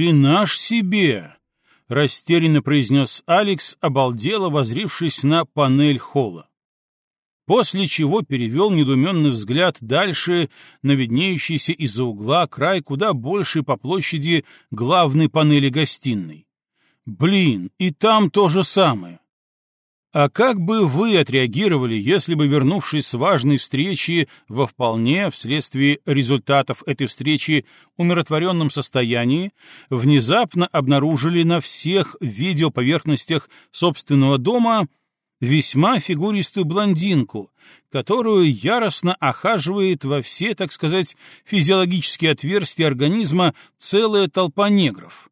«Ох и ни хрена ж себе!» — растерянно произнес Алекс, обалдело возрившись на панель холла. После чего перевел недуменный взгляд дальше на виднеющийся из-за угла край куда больше по площади главной панели гостиной. Блин, и там то же самое. А как бы вы отреагировали, если бы, вернувшись с важной встречи во вполне, вследствие результатов этой встречи, умиротворенном состоянии, внезапно обнаружили на всех видеоповерхностях собственного дома весьма фигуристую блондинку, которую яростно охаживает во все, так сказать, физиологические отверстия организма целая толпа негров?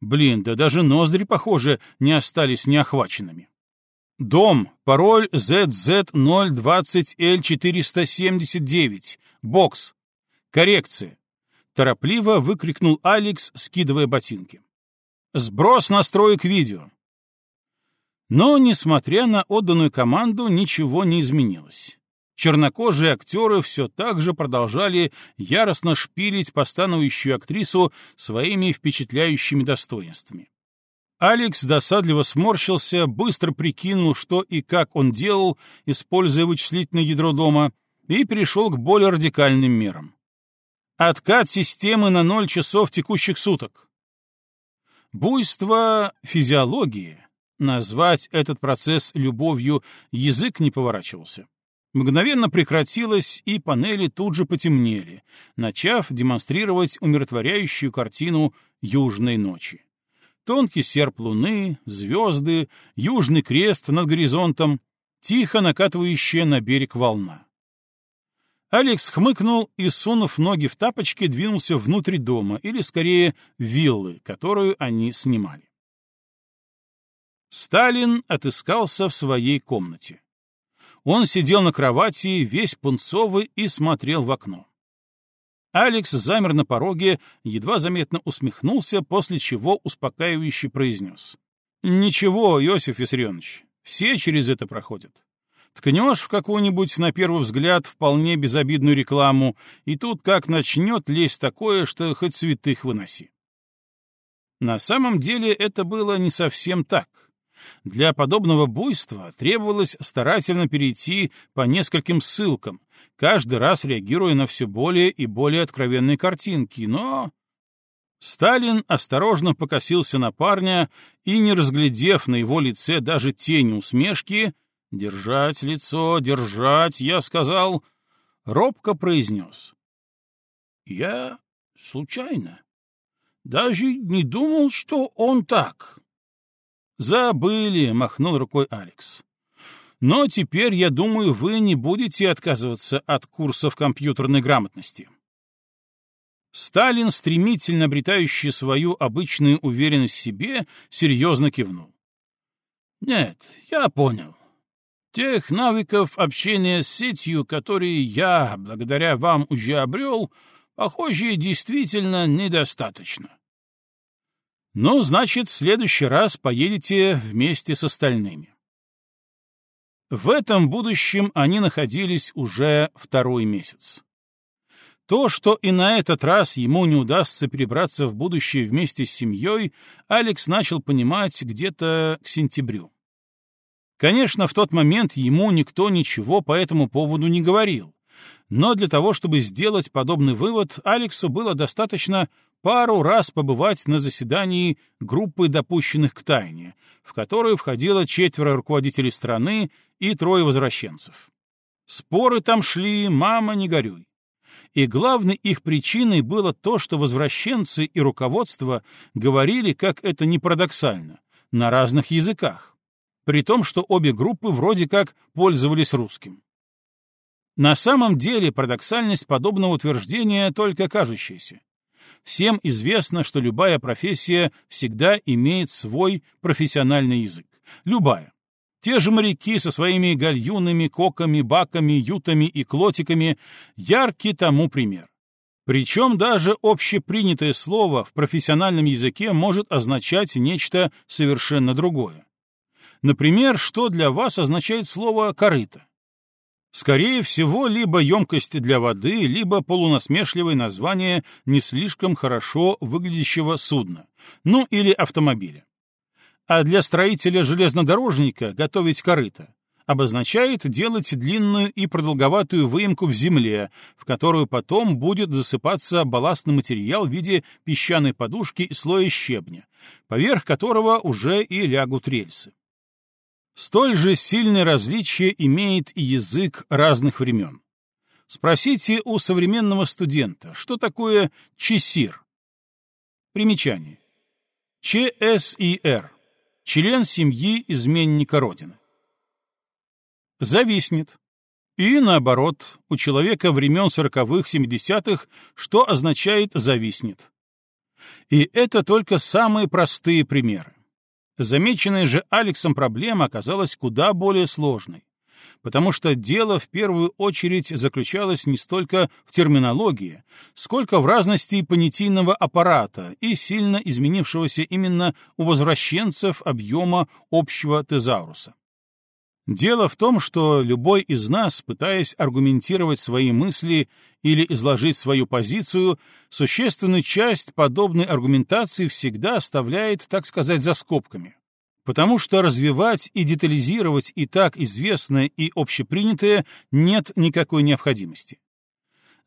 Блин, да даже ноздри, похоже, не остались неохваченными. Дом, пароль ZZ020L479, бокс. Коррекция. Торопливо выкрикнул Алекс, скидывая ботинки. Сброс настроек видео. Но, несмотря на отданную команду, ничего не изменилось. Чернокожие актеры все так же продолжали яростно шпилить постановающую актрису своими впечатляющими достоинствами. Алекс досадливо сморщился, быстро прикинул, что и как он делал, используя вычислительное ядро дома, и перешел к более радикальным мерам. Откат системы на ноль часов текущих суток. Буйство физиологии. Назвать этот процесс любовью язык не поворачивался. Мгновенно прекратилось, и панели тут же потемнели, начав демонстрировать умиротворяющую картину южной ночи. Тонкий серп луны, звезды, южный крест над горизонтом, тихо накатывающая на берег волна. Алекс хмыкнул и, сунув ноги в тапочки, двинулся внутрь дома, или, скорее, виллы, которую они снимали. Сталин отыскался в своей комнате. Он сидел на кровати, весь пунцовый, и смотрел в окно. Алекс замер на пороге, едва заметно усмехнулся, после чего успокаивающе произнес. «Ничего, Иосиф Виссарионович, все через это проходят. Ткнешь в какую-нибудь, на первый взгляд, вполне безобидную рекламу, и тут как начнет лезть такое, что хоть святых выноси». На самом деле это было не совсем так. Для подобного буйства требовалось старательно перейти по нескольким ссылкам, каждый раз реагируя на все более и более откровенные картинки, но... Сталин осторожно покосился на парня и, не разглядев на его лице даже тени усмешки, «Держать лицо, держать», я сказал, робко произнес. «Я случайно. Даже не думал, что он так». «Забыли», — махнул рукой Алекс. Но теперь, я думаю, вы не будете отказываться от курсов компьютерной грамотности. Сталин, стремительно обретающий свою обычную уверенность в себе, серьезно кивнул. «Нет, я понял. Тех навыков общения с сетью, которые я, благодаря вам, уже обрел, похоже, действительно недостаточно. Ну, значит, в следующий раз поедете вместе с остальными. В этом будущем они находились уже второй месяц. То, что и на этот раз ему не удастся перебраться в будущее вместе с семьей, Алекс начал понимать где-то к сентябрю. Конечно, в тот момент ему никто ничего по этому поводу не говорил, но для того, чтобы сделать подобный вывод, Алексу было достаточно пару раз побывать на заседании группы допущенных к тайне, в которую входило четверо руководителей страны и трое возвращенцев. Споры там шли, мама, не горюй. И главной их причиной было то, что возвращенцы и руководство говорили, как это не парадоксально, на разных языках, при том, что обе группы вроде как пользовались русским. На самом деле парадоксальность подобного утверждения только кажущаяся. Всем известно, что любая профессия всегда имеет свой профессиональный язык. Любая. Те же моряки со своими гальюнами, коками, баками, ютами и клотиками — яркий тому пример. Причем даже общепринятое слово в профессиональном языке может означать нечто совершенно другое. Например, что для вас означает слово «корыто»? Скорее всего, либо емкость для воды, либо полунасмешливое название не слишком хорошо выглядящего судна, ну или автомобиля. А для строителя-железнодорожника готовить корыто обозначает делать длинную и продолговатую выемку в земле, в которую потом будет засыпаться балластный материал в виде песчаной подушки и слоя щебня, поверх которого уже и лягут рельсы. Столь же сильное различие имеет и язык разных времен. Спросите у современного студента, что такое чесир. Примечание. ЧСИР. Член семьи изменника Родины. Зависнет. И наоборот, у человека времен сороковых, семидесятых, что означает «зависнет». И это только самые простые примеры. Замеченная же Алексом проблема оказалась куда более сложной, потому что дело в первую очередь заключалось не столько в терминологии, сколько в разности понятийного аппарата и сильно изменившегося именно у возвращенцев объема общего тезауруса. Дело в том, что любой из нас, пытаясь аргументировать свои мысли или изложить свою позицию, существенную часть подобной аргументации всегда оставляет, так сказать, за скобками. Потому что развивать и детализировать и так известное и общепринятое нет никакой необходимости.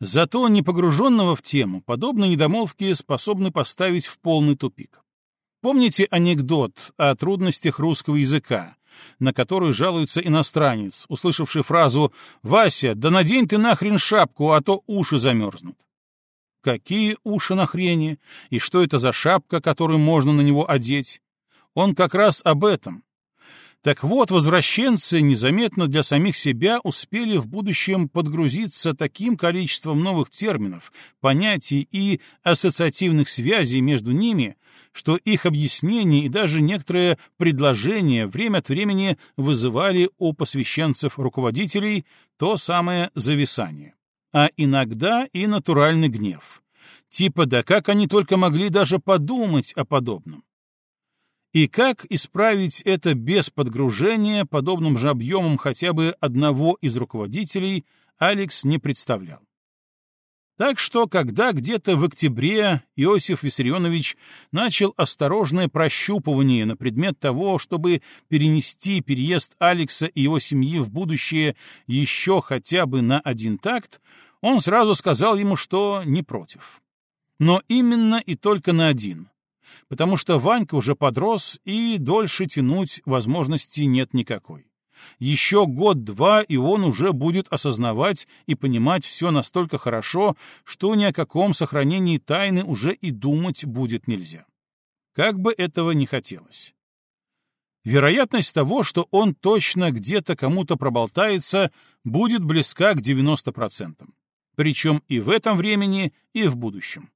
Зато непогруженного в тему подобные недомолвки способны поставить в полный тупик. Помните анекдот о трудностях русского языка, на которую жалуется иностранец, услышавший фразу «Вася, да надень ты нахрен шапку, а то уши замерзнут». Какие уши на хрени? И что это за шапка, которую можно на него одеть? Он как раз об этом. Так вот, возвращенцы незаметно для самих себя успели в будущем подгрузиться таким количеством новых терминов, понятий и ассоциативных связей между ними, что их объяснения и даже некоторые предложения время от времени вызывали у посвященцев-руководителей то самое зависание, а иногда и натуральный гнев. Типа, да как они только могли даже подумать о подобном? И как исправить это без подгружения подобным же объемом хотя бы одного из руководителей, Алекс не представлял. Так что, когда где-то в октябре Иосиф Виссарионович начал осторожное прощупывание на предмет того, чтобы перенести переезд Алекса и его семьи в будущее еще хотя бы на один такт, он сразу сказал ему, что не против. Но именно и только на один, потому что Ванька уже подрос, и дольше тянуть возможности нет никакой. Еще год-два, и он уже будет осознавать и понимать все настолько хорошо, что ни о каком сохранении тайны уже и думать будет нельзя. Как бы этого не хотелось. Вероятность того, что он точно где-то кому-то проболтается, будет близка к 90%. Причем и в этом времени, и в будущем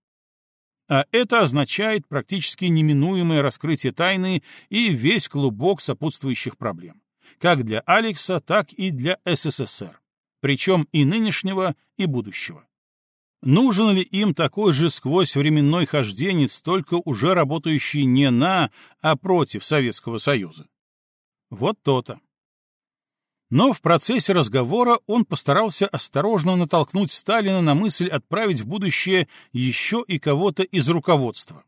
а это означает практически неминуемое раскрытие тайны и весь клубок сопутствующих проблем, как для Алекса, так и для СССР, причем и нынешнего, и будущего. Нужен ли им такой же сквозь временной хожденец, только уже работающий не на, а против Советского Союза? Вот то-то. Но в процессе разговора он постарался осторожно натолкнуть Сталина на мысль отправить в будущее еще и кого-то из руководства.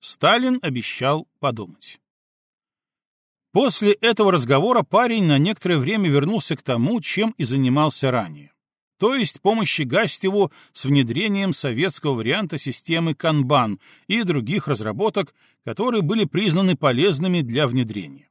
Сталин обещал подумать. После этого разговора парень на некоторое время вернулся к тому, чем и занимался ранее. То есть помощи Гастеву с внедрением советского варианта системы Kanban и других разработок, которые были признаны полезными для внедрения.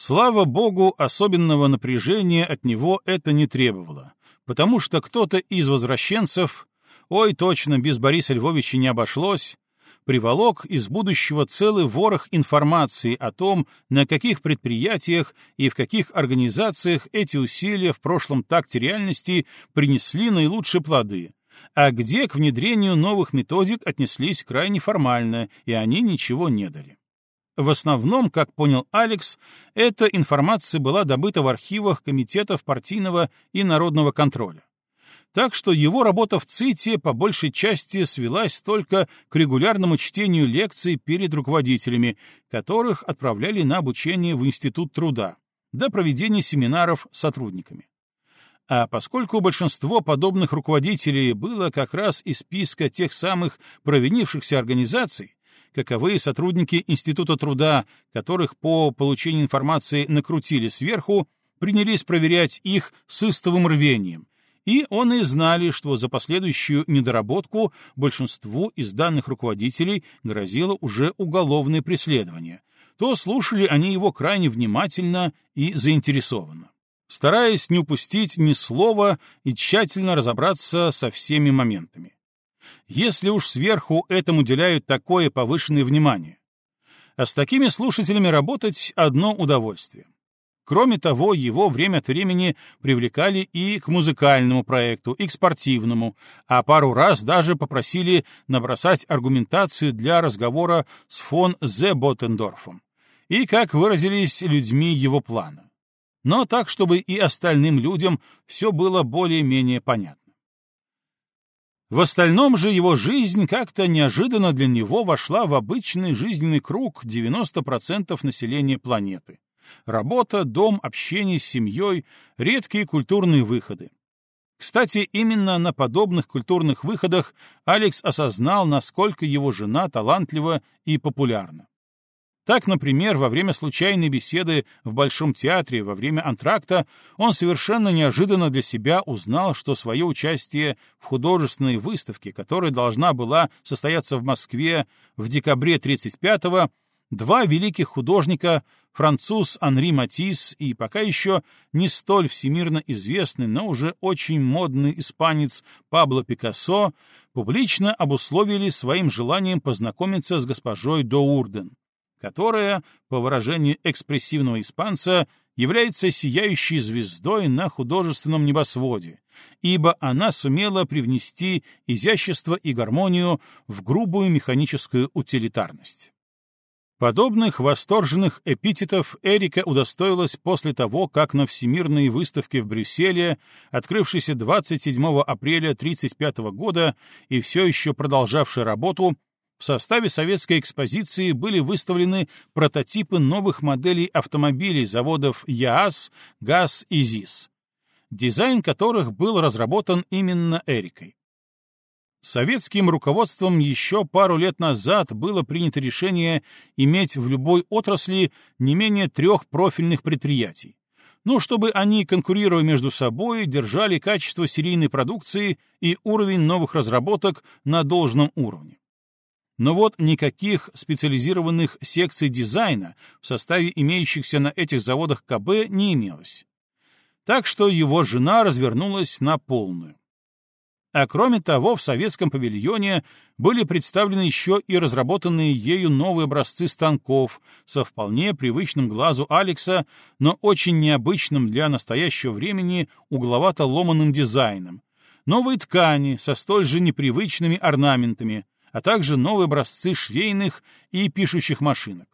Слава богу, особенного напряжения от него это не требовало, потому что кто-то из возвращенцев, ой, точно, без Бориса Львовича не обошлось, приволок из будущего целый ворох информации о том, на каких предприятиях и в каких организациях эти усилия в прошлом такте реальности принесли наилучшие плоды, а где к внедрению новых методик отнеслись крайне формально, и они ничего не дали. В основном, как понял Алекс, эта информация была добыта в архивах комитетов партийного и народного контроля. Так что его работа в ЦИТе по большей части свелась только к регулярному чтению лекций перед руководителями, которых отправляли на обучение в Институт труда, до проведения семинаров с сотрудниками. А поскольку большинство подобных руководителей было как раз из списка тех самых провинившихся организаций, каковы сотрудники Института труда, которых по получению информации накрутили сверху, принялись проверять их с истовым рвением, и он и знали, что за последующую недоработку большинству из данных руководителей грозило уже уголовное преследование, то слушали они его крайне внимательно и заинтересованно, стараясь не упустить ни слова и тщательно разобраться со всеми моментами. Если уж сверху этому уделяют такое повышенное внимание. А с такими слушателями работать одно удовольствие. Кроме того, его время от времени привлекали и к музыкальному проекту, и к спортивному, а пару раз даже попросили набросать аргументацию для разговора с фон Зеботендорфом и, как выразились, людьми его плана. Но так, чтобы и остальным людям все было более-менее понятно. В остальном же его жизнь как-то неожиданно для него вошла в обычный жизненный круг 90% населения планеты Работа, дом, общение с семьей, редкие культурные выходы. Кстати, именно на подобных культурных выходах Алекс осознал, насколько его жена талантлива и популярна. Так, например, во время случайной беседы в Большом театре, во время антракта, он совершенно неожиданно для себя узнал, что свое участие в художественной выставке, которая должна была состояться в Москве в декабре 35-го, Два великих художника, француз Анри Матисс и пока еще не столь всемирно известный, но уже очень модный испанец Пабло Пикассо, публично обусловили своим желанием познакомиться с госпожой Доурден, которая, по выражению экспрессивного испанца, является сияющей звездой на художественном небосводе, ибо она сумела привнести изящество и гармонию в грубую механическую утилитарность. Подобных восторженных эпитетов Эрика удостоилась после того, как на Всемирной выставке в Брюсселе, открывшейся 27 апреля 1935 года и все еще продолжавшей работу, в составе советской экспозиции были выставлены прототипы новых моделей автомобилей заводов ЯАС, ГАЗ и ЗИС, дизайн которых был разработан именно Эрикой. Советским руководством еще пару лет назад было принято решение иметь в любой отрасли не менее трех профильных предприятий, ну, чтобы они, конкурируя между собой, держали качество серийной продукции и уровень новых разработок на должном уровне. Но вот никаких специализированных секций дизайна в составе имеющихся на этих заводах КБ не имелось. Так что его жена развернулась на полную. А кроме того, в советском павильоне были представлены еще и разработанные ею новые образцы станков со вполне привычным глазу Алекса, но очень необычным для настоящего времени угловато-ломаным дизайном, новые ткани со столь же непривычными орнаментами, а также новые образцы швейных и пишущих машинок.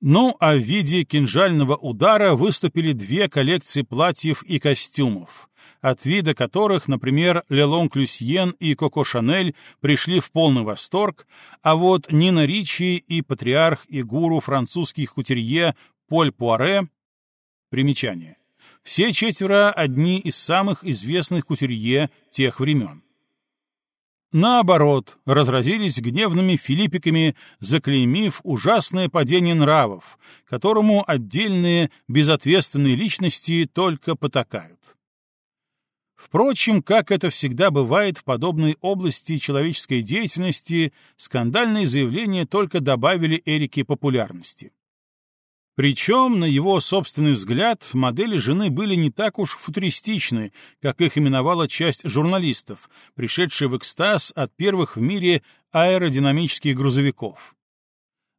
Ну, а в виде кинжального удара выступили две коллекции платьев и костюмов, от вида которых, например, Лелон Клюсьен и Коко Шанель пришли в полный восторг, а вот Нина Ричи и патриарх и гуру французских кутерье Поль Пуаре — примечание. Все четверо — одни из самых известных кутюрье тех времен наоборот, разразились гневными филиппиками, заклеймив ужасное падение нравов, которому отдельные безответственные личности только потакают. Впрочем, как это всегда бывает в подобной области человеческой деятельности, скандальные заявления только добавили Эрике популярности. Причем, на его собственный взгляд, модели жены были не так уж футуристичны, как их именовала часть журналистов, пришедшие в экстаз от первых в мире аэродинамических грузовиков.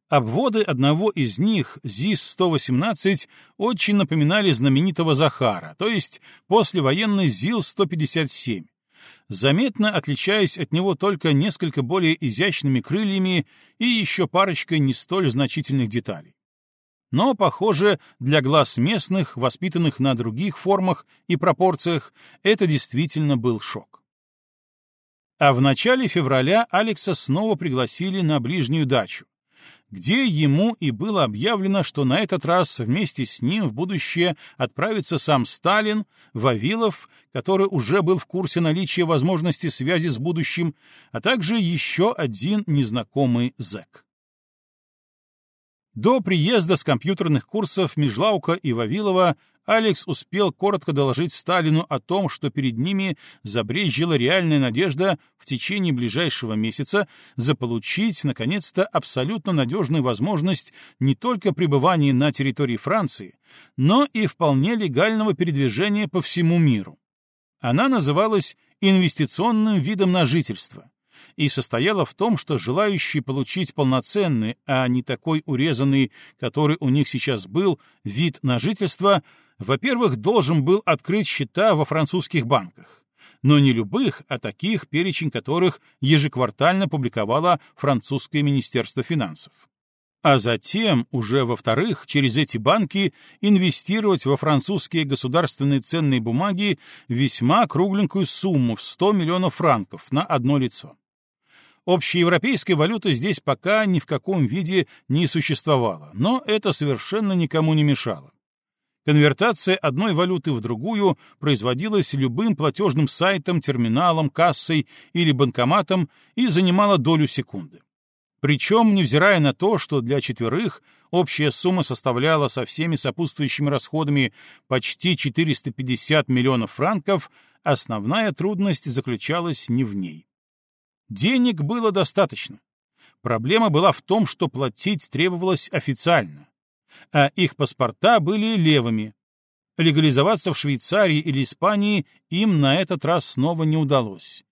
Обводы одного из них, ЗИС-118, очень напоминали знаменитого Захара, то есть послевоенный ЗИЛ-157, заметно отличаясь от него только несколько более изящными крыльями и еще парочкой не столь значительных деталей. Но, похоже, для глаз местных, воспитанных на других формах и пропорциях, это действительно был шок. А в начале февраля Алекса снова пригласили на ближнюю дачу, где ему и было объявлено, что на этот раз вместе с ним в будущее отправится сам Сталин, Вавилов, который уже был в курсе наличия возможности связи с будущим, а также еще один незнакомый зэк. До приезда с компьютерных курсов Межлаука и Вавилова Алекс успел коротко доложить Сталину о том, что перед ними забрезжила реальная надежда в течение ближайшего месяца заполучить, наконец-то, абсолютно надежную возможность не только пребывания на территории Франции, но и вполне легального передвижения по всему миру. Она называлась инвестиционным видом на жительство и состояла в том, что желающий получить полноценный, а не такой урезанный, который у них сейчас был, вид на жительство — во-первых, должен был открыть счета во французских банках, но не любых, а таких, перечень которых ежеквартально публиковало французское министерство финансов. А затем, уже во-вторых, через эти банки инвестировать во французские государственные ценные бумаги весьма кругленькую сумму в 100 миллионов франков на одно лицо. Общеевропейской валюты здесь пока ни в каком виде не существовало, но это совершенно никому не мешало. Конвертация одной валюты в другую производилась любым платежным сайтом, терминалом, кассой или банкоматом и занимала долю секунды. Причем, невзирая на то, что для четверых общая сумма составляла со всеми сопутствующими расходами почти 450 миллионов франков, основная трудность заключалась не в ней. Денег было достаточно. Проблема была в том, что платить требовалось официально, а их паспорта были левыми. Легализоваться в Швейцарии или Испании им на этот раз снова не удалось.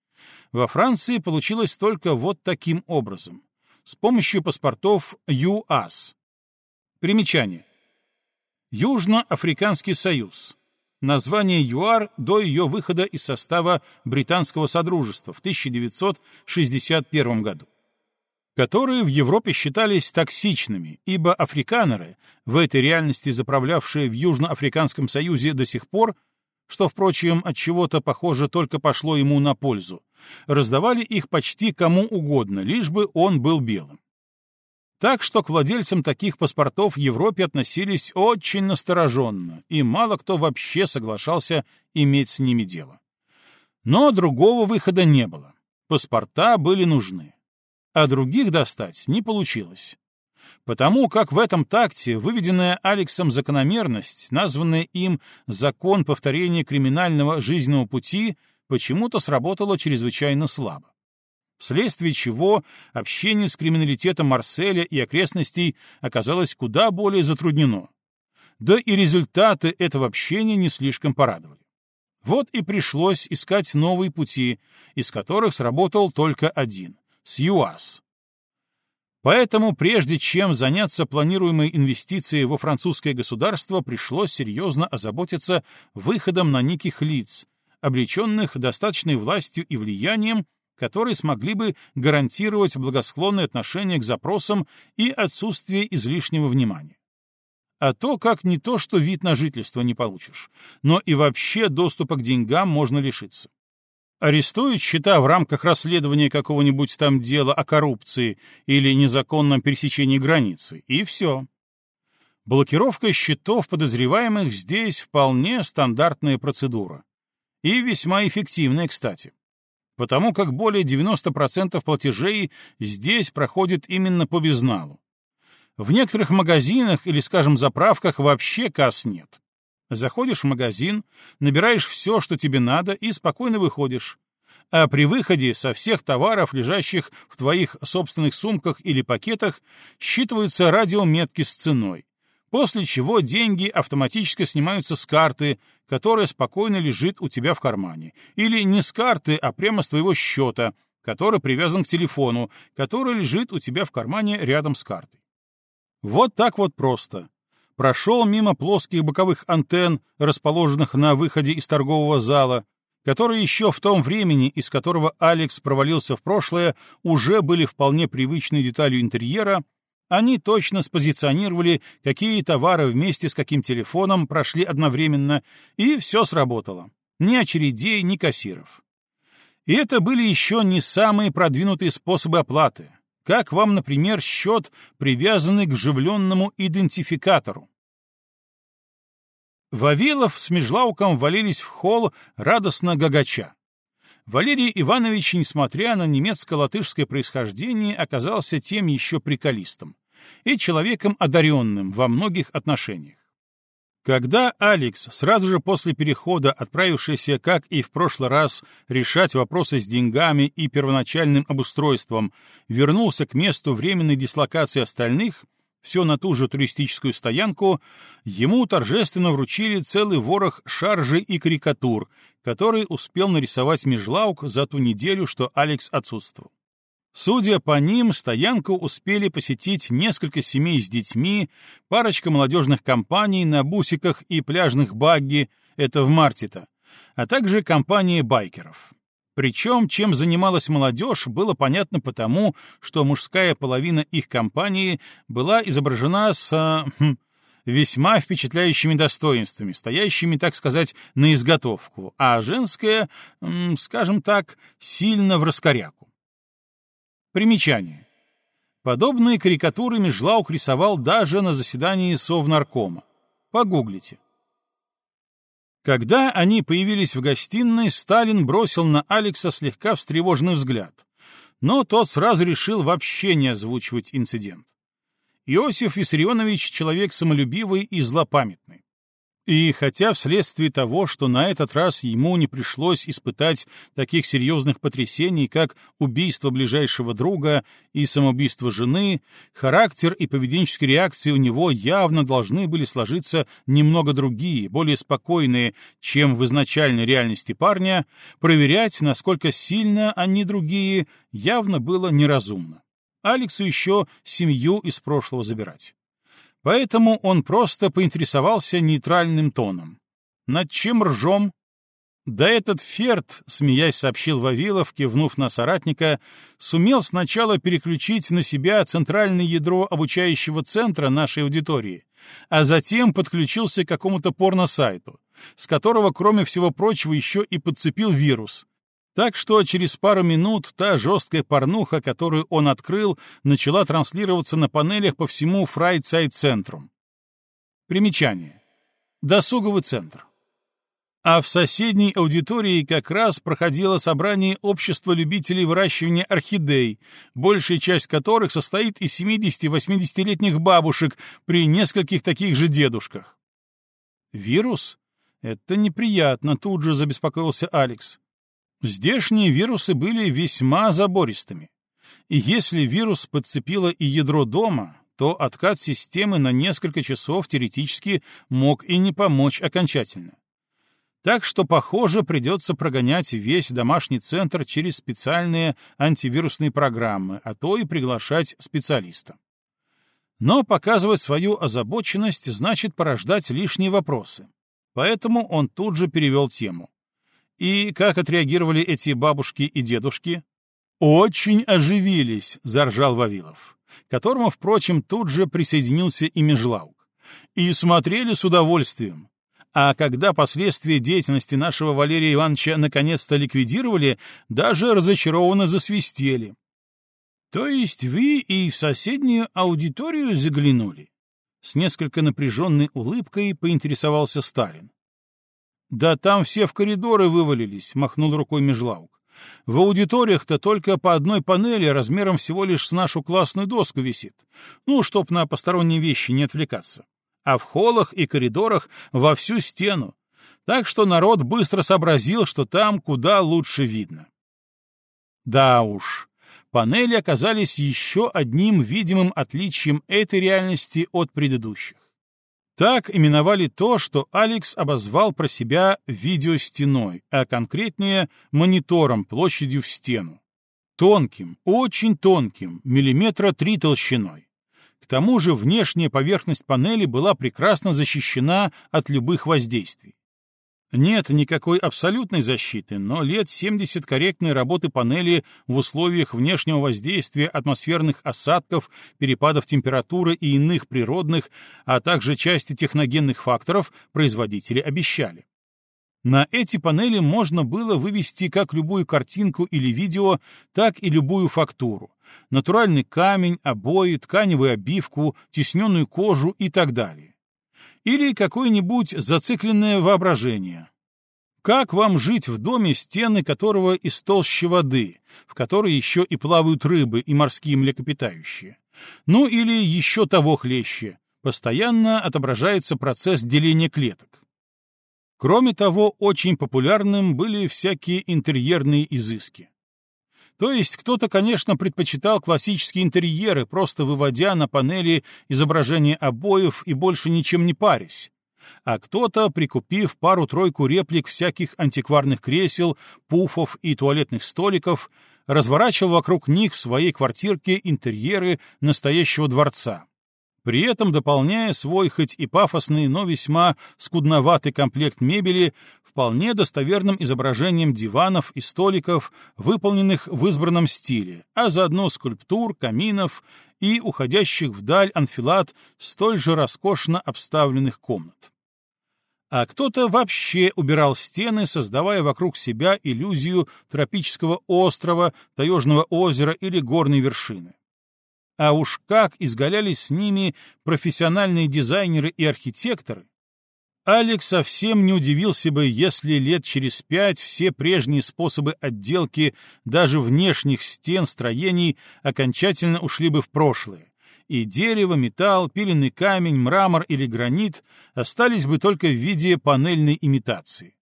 Во Франции получилось только вот таким образом, с помощью паспортов ЮАС. Примечание. Южноафриканский союз. Название ЮАР до ее выхода из состава Британского Содружества в 1961 году которые в Европе считались токсичными, ибо африканеры, в этой реальности заправлявшие в Южноафриканском Союзе до сих пор, что, впрочем, от чего-то, похоже, только пошло ему на пользу, раздавали их почти кому угодно, лишь бы он был белым. Так что к владельцам таких паспортов в Европе относились очень настороженно, и мало кто вообще соглашался иметь с ними дело. Но другого выхода не было. Паспорта были нужны а других достать не получилось. Потому как в этом такте выведенная Алексом закономерность, названная им «закон повторения криминального жизненного пути», почему-то сработала чрезвычайно слабо. Вследствие чего общение с криминалитетом Марселя и окрестностей оказалось куда более затруднено. Да и результаты этого общения не слишком порадовали. Вот и пришлось искать новые пути, из которых сработал только один с ЮАС. Поэтому, прежде чем заняться планируемой инвестицией во французское государство, пришлось серьезно озаботиться выходом на неких лиц, облеченных достаточной властью и влиянием, которые смогли бы гарантировать благосклонное отношение к запросам и отсутствие излишнего внимания. А то, как не то, что вид на жительство не получишь, но и вообще доступа к деньгам можно лишиться. Арестуют счета в рамках расследования какого-нибудь там дела о коррупции или незаконном пересечении границы, и все. Блокировка счетов подозреваемых здесь вполне стандартная процедура. И весьма эффективная, кстати. Потому как более 90% платежей здесь проходит именно по безналу. В некоторых магазинах или, скажем, заправках вообще касс нет. Заходишь в магазин, набираешь все, что тебе надо, и спокойно выходишь. А при выходе со всех товаров, лежащих в твоих собственных сумках или пакетах, считываются радиометки с ценой, после чего деньги автоматически снимаются с карты, которая спокойно лежит у тебя в кармане, или не с карты, а прямо с твоего счета, который привязан к телефону, который лежит у тебя в кармане рядом с картой. Вот так вот просто прошел мимо плоских боковых антенн, расположенных на выходе из торгового зала, которые еще в том времени, из которого Алекс провалился в прошлое, уже были вполне привычной деталью интерьера, они точно спозиционировали, какие товары вместе с каким телефоном прошли одновременно, и все сработало. Ни очередей, ни кассиров. И это были еще не самые продвинутые способы оплаты. как вам, например, счет, привязанный к вживленному идентификатору. Вавилов с Межлауком валились в холл радостно гагача. Валерий Иванович, несмотря на немецко-латышское происхождение, оказался тем еще приколистом и человеком одаренным во многих отношениях. Когда Алекс, сразу же после перехода, отправившийся, как и в прошлый раз, решать вопросы с деньгами и первоначальным обустройством, вернулся к месту временной дислокации остальных, все на ту же туристическую стоянку, ему торжественно вручили целый ворох шаржей и карикатур, который успел нарисовать Межлаук за ту неделю, что Алекс отсутствовал. Судя по ним, стоянку успели посетить несколько семей с детьми, парочка молодежных компаний на бусиках и пляжных багги, это в марте-то, а также компания байкеров. Причем, чем занималась молодежь, было понятно потому, что мужская половина их компании была изображена с хм, весьма впечатляющими достоинствами, стоящими, так сказать, на изготовку, а женская, скажем так, сильно в раскоряку. Примечание. Подобные карикатуры Межлаук рисовал даже на заседании Совнаркома. Погуглите. Когда они появились в гостиной, Сталин бросил на Алекса слегка встревоженный взгляд. Но тот сразу решил вообще не озвучивать инцидент. Иосиф Виссарионович — человек самолюбивый и злопамятный. И хотя вследствие того, что на этот раз ему не пришлось испытать таких серьезных потрясений, как убийство ближайшего друга и самоубийство жены, характер и поведенческие реакции у него явно должны были сложиться немного другие, более спокойные, чем в изначальной реальности парня, проверять, насколько сильно они другие, явно было неразумно. Алексу еще семью из прошлого забирать. Поэтому он просто поинтересовался нейтральным тоном. «Над чем ржем?» Да этот Ферд, смеясь, сообщил Вавилов, кивнув на соратника, сумел сначала переключить на себя центральное ядро обучающего центра нашей аудитории, а затем подключился к какому-то порно-сайту, с которого, кроме всего прочего, еще и подцепил вирус, так что через пару минут та жесткая порнуха, которую он открыл, начала транслироваться на панелях по всему Фрайдсайд-центру. Примечание. Досуговый центр. А в соседней аудитории как раз проходило собрание общества любителей выращивания орхидей, большая часть которых состоит из 70-80-летних бабушек при нескольких таких же дедушках. «Вирус? Это неприятно», — тут же забеспокоился Алекс. Здешние вирусы были весьма забористыми. И если вирус подцепило и ядро дома, то откат системы на несколько часов теоретически мог и не помочь окончательно. Так что, похоже, придется прогонять весь домашний центр через специальные антивирусные программы, а то и приглашать специалиста. Но показывать свою озабоченность значит порождать лишние вопросы. Поэтому он тут же перевел тему. И как отреагировали эти бабушки и дедушки? Очень оживились, заржал Вавилов, которому, впрочем, тут же присоединился и Межлаук. И смотрели с удовольствием. А когда последствия деятельности нашего Валерия Ивановича наконец-то ликвидировали, даже разочарованно засвистели. То есть вы и в соседнюю аудиторию заглянули? С несколько напряженной улыбкой поинтересовался Сталин. «Да там все в коридоры вывалились», — махнул рукой Межлаук. «В аудиториях-то только по одной панели размером всего лишь с нашу классную доску висит. Ну, чтоб на посторонние вещи не отвлекаться. А в холлах и коридорах во всю стену. Так что народ быстро сообразил, что там куда лучше видно». Да уж, панели оказались еще одним видимым отличием этой реальности от предыдущих. Так именовали то, что Алекс обозвал про себя видеостеной, а конкретнее монитором площадью в стену. Тонким, очень тонким, миллиметра три толщиной. К тому же внешняя поверхность панели была прекрасно защищена от любых воздействий. Нет никакой абсолютной защиты, но лет 70 корректной работы панели в условиях внешнего воздействия атмосферных осадков, перепадов температуры и иных природных, а также части техногенных факторов производители обещали. На эти панели можно было вывести как любую картинку или видео, так и любую фактуру. Натуральный камень, обои, тканевую обивку, тесненную кожу и так далее. Или какое-нибудь зацикленное воображение. Как вам жить в доме, стены которого из толщи воды, в которой еще и плавают рыбы и морские млекопитающие? Ну или еще того хлеще. Постоянно отображается процесс деления клеток. Кроме того, очень популярным были всякие интерьерные изыски. То есть кто-то, конечно, предпочитал классические интерьеры, просто выводя на панели изображение обоев и больше ничем не парясь. А кто-то, прикупив пару-тройку реплик всяких антикварных кресел, пуфов и туалетных столиков, разворачивал вокруг них в своей квартирке интерьеры настоящего дворца при этом дополняя свой хоть и пафосный, но весьма скудноватый комплект мебели вполне достоверным изображением диванов и столиков, выполненных в избранном стиле, а заодно скульптур, каминов и уходящих вдаль анфилат столь же роскошно обставленных комнат. А кто-то вообще убирал стены, создавая вокруг себя иллюзию тропического острова, таежного озера или горной вершины. А уж как изгалялись с ними профессиональные дизайнеры и архитекторы! Алекс совсем не удивился бы, если лет через пять все прежние способы отделки даже внешних стен строений окончательно ушли бы в прошлое, и дерево, металл, пиленный камень, мрамор или гранит остались бы только в виде панельной имитации.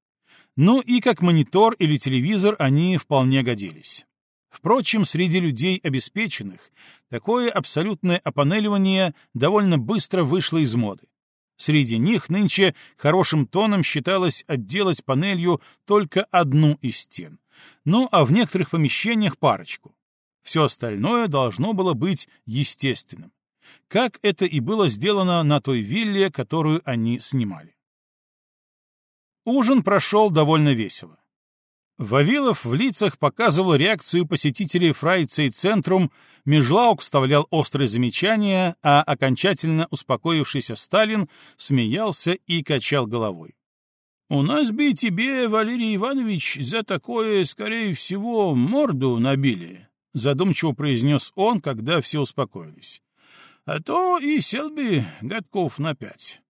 Ну и как монитор или телевизор они вполне годились. Впрочем, среди людей обеспеченных такое абсолютное опанеливание довольно быстро вышло из моды. Среди них нынче хорошим тоном считалось отделать панелью только одну из стен, ну а в некоторых помещениях парочку. Все остальное должно было быть естественным, как это и было сделано на той вилле, которую они снимали. Ужин прошел довольно весело. Вавилов в лицах показывал реакцию посетителей Фрайца и Центрум, Межлаук вставлял острые замечания, а окончательно успокоившийся Сталин смеялся и качал головой. «У нас бы тебе, Валерий Иванович, за такое, скорее всего, морду набили», — задумчиво произнес он, когда все успокоились. «А то и сел бы годков на пять».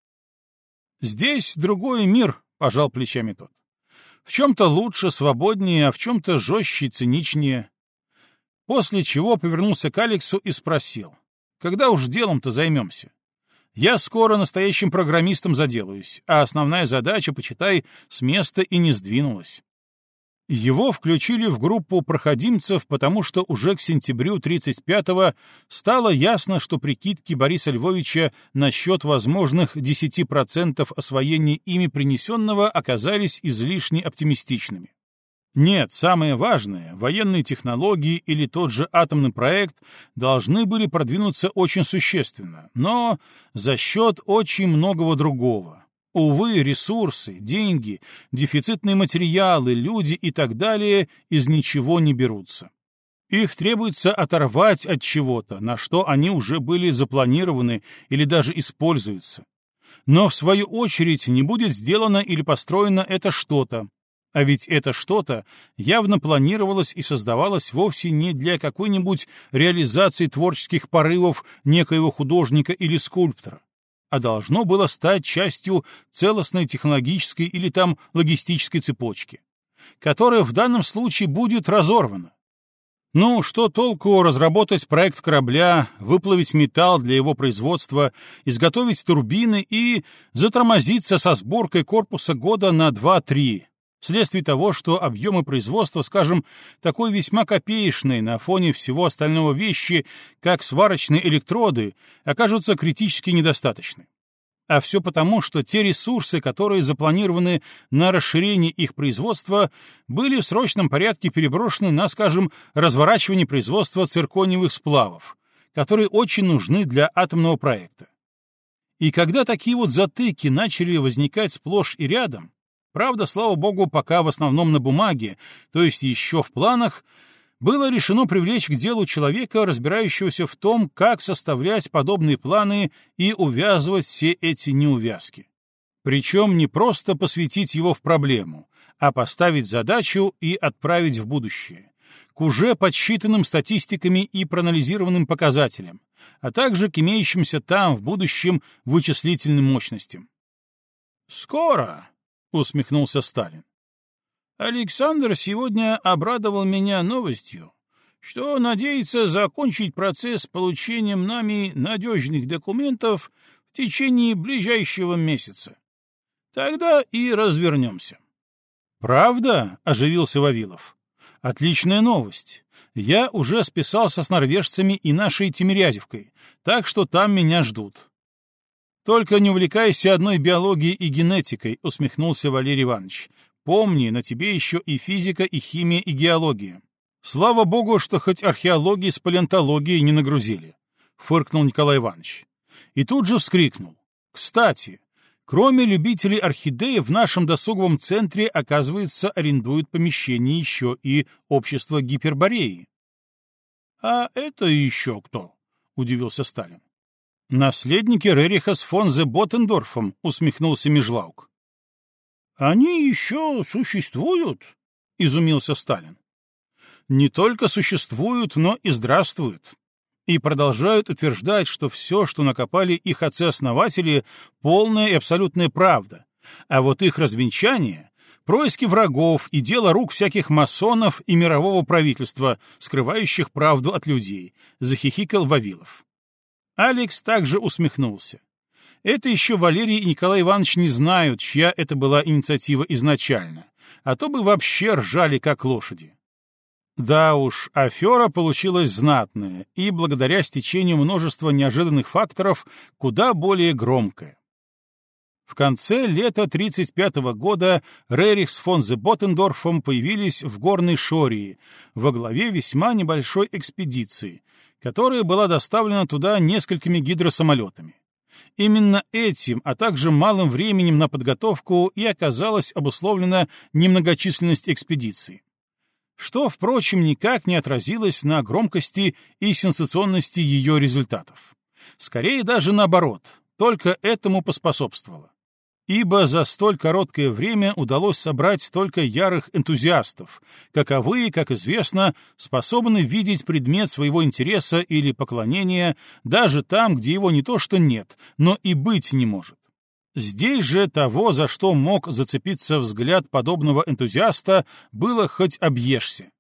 «Здесь другой мир», — пожал плечами тот. В чем-то лучше, свободнее, а в чем-то жестче циничнее. После чего повернулся к Алексу и спросил, когда уж делом-то займемся? Я скоро настоящим программистом заделаюсь, а основная задача, почитай, с места и не сдвинулась. Его включили в группу проходимцев, потому что уже к сентябрю 35-го стало ясно, что прикидки Бориса Львовича насчет возможных 10% освоения ими принесенного оказались излишне оптимистичными. Нет, самое важное, военные технологии или тот же атомный проект должны были продвинуться очень существенно, но за счет очень многого другого Увы, ресурсы, деньги, дефицитные материалы, люди и так далее из ничего не берутся. Их требуется оторвать от чего-то, на что они уже были запланированы или даже используются. Но, в свою очередь, не будет сделано или построено это что-то. А ведь это что-то явно планировалось и создавалось вовсе не для какой-нибудь реализации творческих порывов некоего художника или скульптора а должно было стать частью целостной технологической или там логистической цепочки, которая в данном случае будет разорвана. Ну, что толку разработать проект корабля, выплавить металл для его производства, изготовить турбины и затормозиться со сборкой корпуса года на 2-3, вследствие того, что объемы производства, скажем, такой весьма копеечные на фоне всего остального вещи, как сварочные электроды, окажутся критически недостаточны. А все потому, что те ресурсы, которые запланированы на расширение их производства, были в срочном порядке переброшены на, скажем, разворачивание производства циркониевых сплавов, которые очень нужны для атомного проекта. И когда такие вот затыки начали возникать сплошь и рядом, Правда, слава богу, пока в основном на бумаге, то есть еще в планах, было решено привлечь к делу человека, разбирающегося в том, как составлять подобные планы и увязывать все эти неувязки. Причем не просто посвятить его в проблему, а поставить задачу и отправить в будущее, к уже подсчитанным статистиками и проанализированным показателям, а также к имеющимся там в будущем вычислительным мощностям. «Скоро!» — усмехнулся Сталин. «Александр сегодня обрадовал меня новостью, что надеется закончить процесс получения нами надежных документов в течение ближайшего месяца. Тогда и развернемся. «Правда?» — оживился Вавилов. «Отличная новость. Я уже списался с норвежцами и нашей Тимирязевкой, так что там меня ждут». «Только не увлекайся одной биологией и генетикой», — усмехнулся Валерий Иванович. «Помни, на тебе еще и физика, и химия, и геология. Слава богу, что хоть археологии с палеонтологией не нагрузили», — фыркнул Николай Иванович. И тут же вскрикнул. «Кстати, Кроме любителей орхидеи, в нашем досуговом центре, оказывается, арендуют помещение еще и общество гипербореи. — А это еще кто? — удивился Сталин. — Наследники Рериха с фон Зе усмехнулся Межлаук. — Они еще существуют? — изумился Сталин. — Не только существуют, но и здравствуют и продолжают утверждать, что все, что накопали их отцы-основатели, полная и абсолютная правда, а вот их развенчание — происки врагов и дело рук всяких масонов и мирового правительства, скрывающих правду от людей, — захихикал Вавилов. Алекс также усмехнулся. Это еще Валерий и Николай Иванович не знают, чья это была инициатива изначально, а то бы вообще ржали как лошади. Да уж, афера получилась знатная и, благодаря стечению множества неожиданных факторов, куда более громкая. В конце лета 1935 года Рерих с фон Зеботендорфом появились в Горной Шории во главе весьма небольшой экспедиции, которая была доставлена туда несколькими гидросамолетами. Именно этим, а также малым временем на подготовку и оказалась обусловлена немногочисленность экспедиции что, впрочем, никак не отразилось на громкости и сенсационности ее результатов. Скорее даже наоборот, только этому поспособствовало. Ибо за столь короткое время удалось собрать столько ярых энтузиастов, каковые, как известно, способны видеть предмет своего интереса или поклонения даже там, где его не то что нет, но и быть не может. Здесь же того, за что мог зацепиться взгляд подобного энтузиаста, было хоть объешься.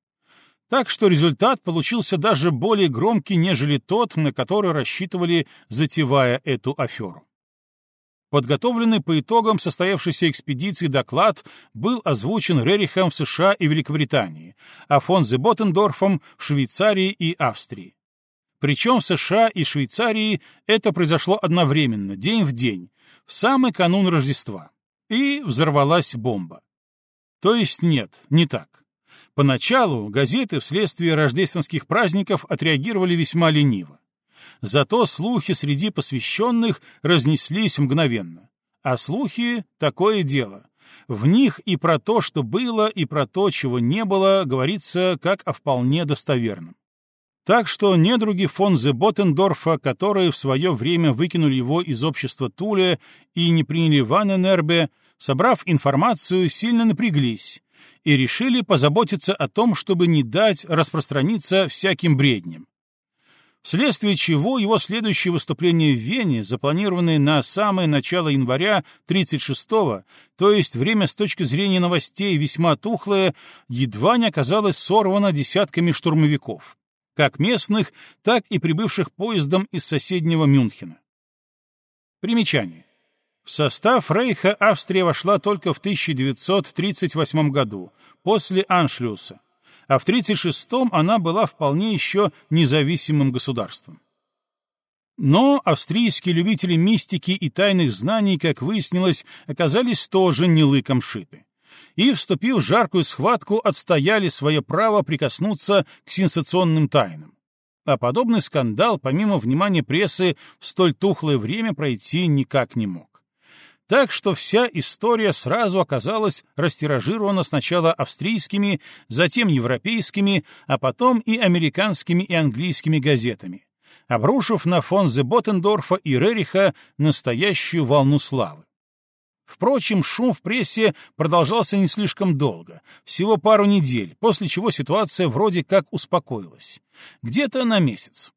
Так что результат получился даже более громкий, нежели тот, на который рассчитывали, затевая эту аферу. Подготовленный по итогам состоявшейся экспедиции доклад был озвучен Рерихом в США и Великобритании, а фон Зеботендорфом в Швейцарии и Австрии. Причем в США и Швейцарии это произошло одновременно, день в день, в самый канун Рождества. И взорвалась бомба. То есть нет, не так. Поначалу газеты вследствие рождественских праздников отреагировали весьма лениво. Зато слухи среди посвященных разнеслись мгновенно. А слухи — такое дело. В них и про то, что было, и про то, чего не было, говорится как о вполне достоверном. Так что недруги фон Зеботендорфа, которые в свое время выкинули его из общества Туле и не приняли Ваненербе, собрав информацию, сильно напряглись и решили позаботиться о том, чтобы не дать распространиться всяким бредням. Вследствие чего его следующее выступление в Вене, запланированное на самое начало января 36-го, то есть время с точки зрения новостей весьма тухлое, едва не оказалось сорвано десятками штурмовиков как местных, так и прибывших поездом из соседнего Мюнхена. Примечание. В состав Рейха Австрия вошла только в 1938 году, после Аншлюса, а в 1936 она была вполне еще независимым государством. Но австрийские любители мистики и тайных знаний, как выяснилось, оказались тоже не лыком шиты и, вступив в жаркую схватку, отстояли свое право прикоснуться к сенсационным тайнам. А подобный скандал, помимо внимания прессы, в столь тухлое время пройти никак не мог. Так что вся история сразу оказалась растиражирована сначала австрийскими, затем европейскими, а потом и американскими и английскими газетами, обрушив на фон Зеботендорфа и Рериха настоящую волну славы. Впрочем, шум в прессе продолжался не слишком долго, всего пару недель, после чего ситуация вроде как успокоилась. Где-то на месяц.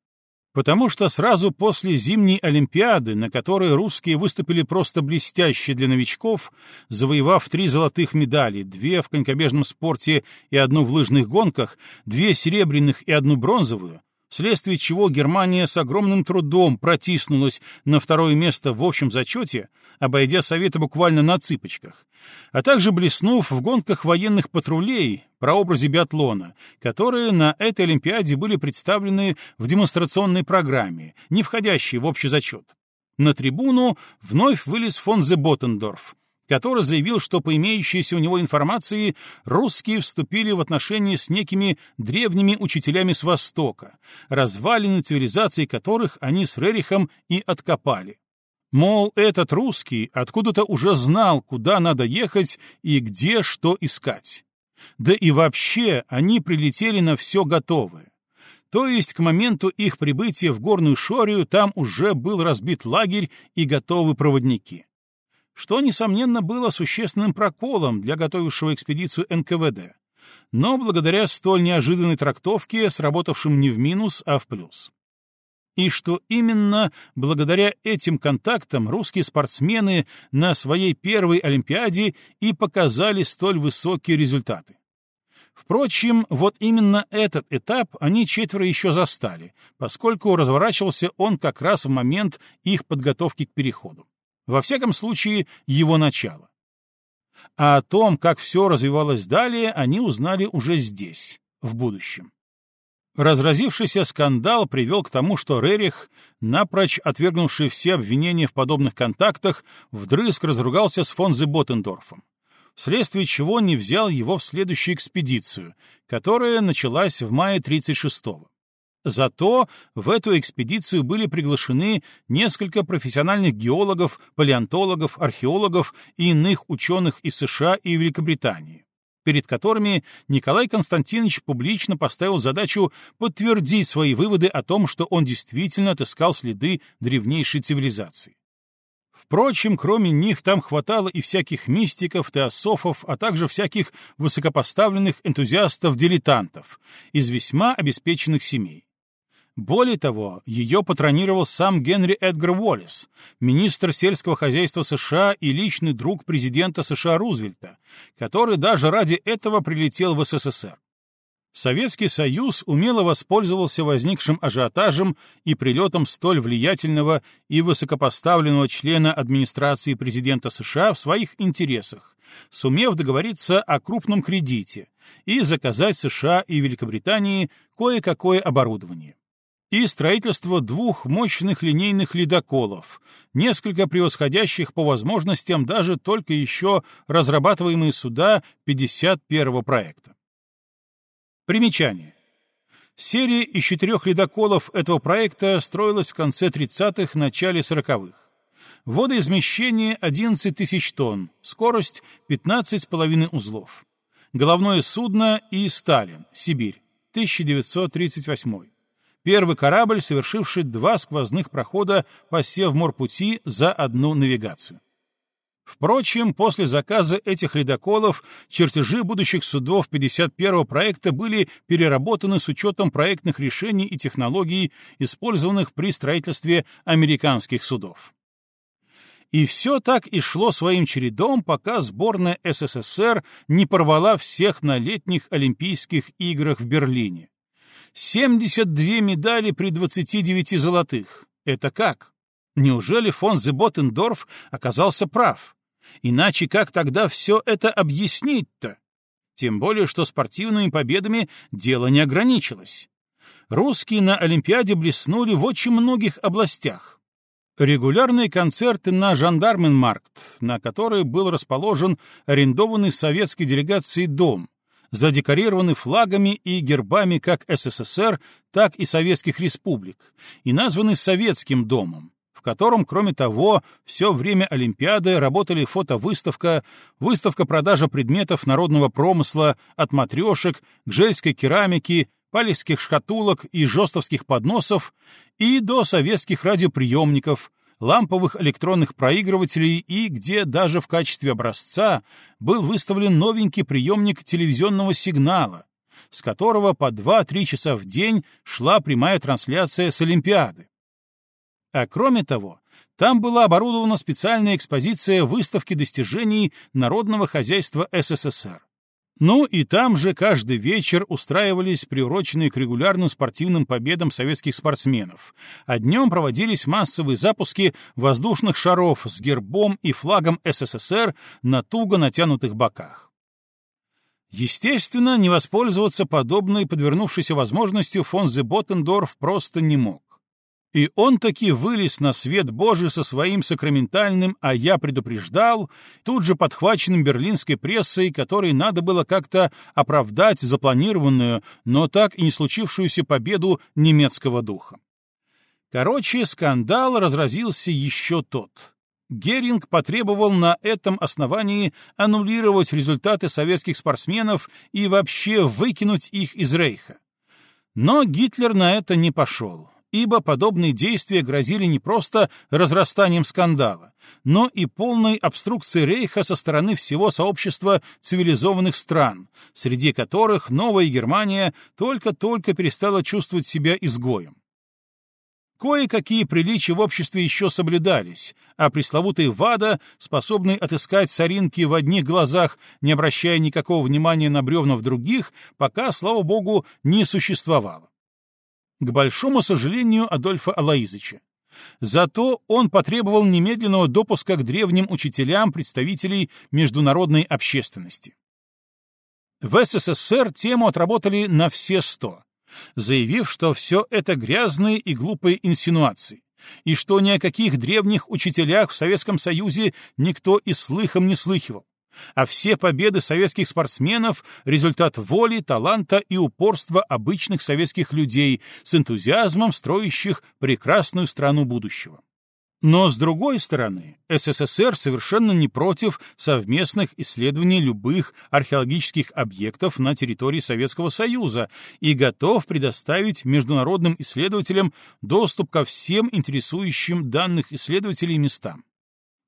Потому что сразу после зимней Олимпиады, на которой русские выступили просто блестяще для новичков, завоевав три золотых медали, две в конькобежном спорте и одну в лыжных гонках, две серебряных и одну бронзовую, вследствие чего Германия с огромным трудом протиснулась на второе место в общем зачете, обойдя Советы буквально на цыпочках, а также блеснув в гонках военных патрулей про образе биатлона, которые на этой Олимпиаде были представлены в демонстрационной программе, не входящей в общий зачет. На трибуну вновь вылез фон Зеботендорф, который заявил, что по имеющейся у него информации русские вступили в отношения с некими древними учителями с Востока, развалины цивилизации которых они с Рерихом и откопали. Мол, этот русский откуда-то уже знал, куда надо ехать и где что искать. Да и вообще они прилетели на все готовое. То есть к моменту их прибытия в Горную Шорию там уже был разбит лагерь и готовы проводники что, несомненно, было существенным проколом для готовившего экспедицию НКВД, но благодаря столь неожиданной трактовке, сработавшим не в минус, а в плюс. И что именно благодаря этим контактам русские спортсмены на своей первой Олимпиаде и показали столь высокие результаты. Впрочем, вот именно этот этап они четверо еще застали, поскольку разворачивался он как раз в момент их подготовки к переходу. Во всяком случае, его начало. А о том, как все развивалось далее, они узнали уже здесь, в будущем. Разразившийся скандал привел к тому, что Рерих, напрочь отвергнувший все обвинения в подобных контактах, вдрызг разругался с фон Зеботендорфом, вследствие чего не взял его в следующую экспедицию, которая началась в мае 36-го. Зато в эту экспедицию были приглашены несколько профессиональных геологов, палеонтологов, археологов и иных ученых из США и Великобритании, перед которыми Николай Константинович публично поставил задачу подтвердить свои выводы о том, что он действительно отыскал следы древнейшей цивилизации. Впрочем, кроме них там хватало и всяких мистиков, теософов, а также всяких высокопоставленных энтузиастов-дилетантов из весьма обеспеченных семей. Более того, ее патронировал сам Генри Эдгар Уоллес, министр сельского хозяйства США и личный друг президента США Рузвельта, который даже ради этого прилетел в СССР. Советский Союз умело воспользовался возникшим ажиотажем и прилетом столь влиятельного и высокопоставленного члена администрации президента США в своих интересах, сумев договориться о крупном кредите и заказать США и Великобритании кое-какое оборудование и строительство двух мощных линейных ледоколов, несколько превосходящих по возможностям даже только еще разрабатываемые суда 51-го проекта. Примечание. Серия из четырех ледоколов этого проекта строилась в конце 30-х, начале 40-х. Водоизмещение 11 тысяч тонн, скорость 15,5 узлов. Головное судно и Сталин, Сибирь, 1938 Первый корабль, совершивший два сквозных прохода по Севморпути за одну навигацию. Впрочем, после заказа этих ледоколов чертежи будущих судов 51-го проекта были переработаны с учетом проектных решений и технологий, использованных при строительстве американских судов. И все так и шло своим чередом, пока сборная СССР не порвала всех на летних Олимпийских играх в Берлине. 72 медали при 29 золотых. Это как? Неужели фон Зеботендорф оказался прав? Иначе как тогда все это объяснить-то? Тем более, что спортивными победами дело не ограничилось. Русские на Олимпиаде блеснули в очень многих областях. Регулярные концерты на Жандарменмаркт, на которые был расположен арендованный советской делегацией дом, задекорированы флагами и гербами как СССР, так и советских республик, и названы Советским домом, в котором, кроме того, все время Олимпиады работали фотовыставка, выставка-продажа предметов народного промысла от матрешек, гжельской керамики, палевских шкатулок и жестовских подносов и до советских радиоприемников, ламповых электронных проигрывателей и где даже в качестве образца был выставлен новенький приемник телевизионного сигнала, с которого по 2-3 часа в день шла прямая трансляция с Олимпиады. А кроме того, там была оборудована специальная экспозиция выставки достижений народного хозяйства СССР. Ну и там же каждый вечер устраивались приуроченные к регулярным спортивным победам советских спортсменов, а днем проводились массовые запуски воздушных шаров с гербом и флагом СССР на туго натянутых боках. Естественно, не воспользоваться подобной подвернувшейся возможностью фон Зеботендорф просто не мог. И он таки вылез на свет Божий со своим сакраментальным «а я предупреждал», тут же подхваченным берлинской прессой, которой надо было как-то оправдать запланированную, но так и не случившуюся победу немецкого духа. Короче, скандал разразился еще тот. Геринг потребовал на этом основании аннулировать результаты советских спортсменов и вообще выкинуть их из Рейха. Но Гитлер на это не пошел ибо подобные действия грозили не просто разрастанием скандала, но и полной обструкцией Рейха со стороны всего сообщества цивилизованных стран, среди которых Новая Германия только-только перестала чувствовать себя изгоем. Кое-какие приличия в обществе еще соблюдались, а пресловутый ВАДА, способный отыскать соринки в одних глазах, не обращая никакого внимания на бревна в других, пока, слава богу, не существовало к большому сожалению Адольфа Алаизыча. Зато он потребовал немедленного допуска к древним учителям представителей международной общественности. В СССР тему отработали на все сто, заявив, что все это грязные и глупые инсинуации, и что ни о каких древних учителях в Советском Союзе никто и слыхом не слыхивал, а все победы советских спортсменов — результат воли, таланта и упорства обычных советских людей с энтузиазмом строящих прекрасную страну будущего. Но, с другой стороны, СССР совершенно не против совместных исследований любых археологических объектов на территории Советского Союза и готов предоставить международным исследователям доступ ко всем интересующим данных исследователей местам.